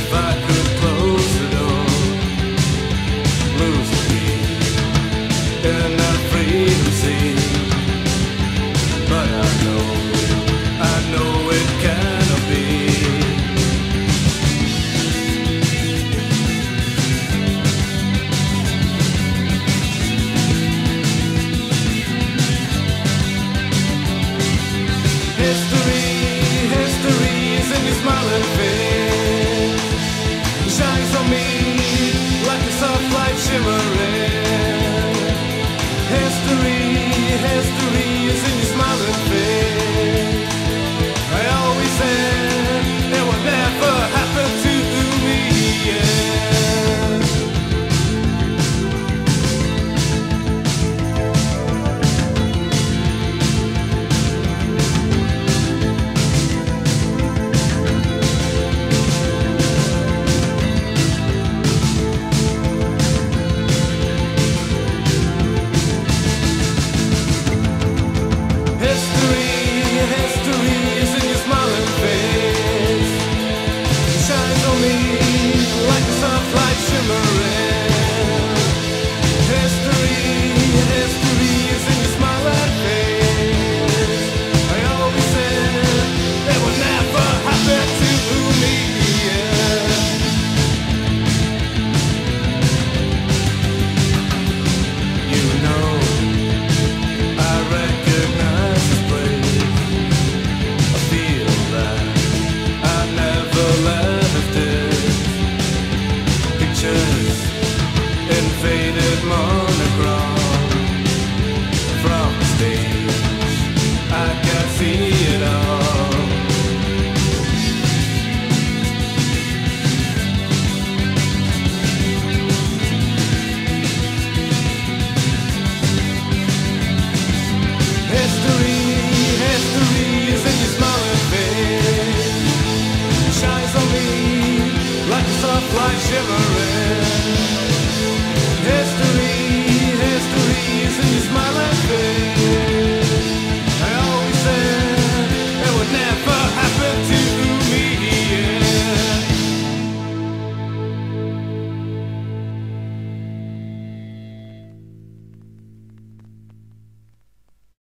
if I could, History, history is in your smiling shivering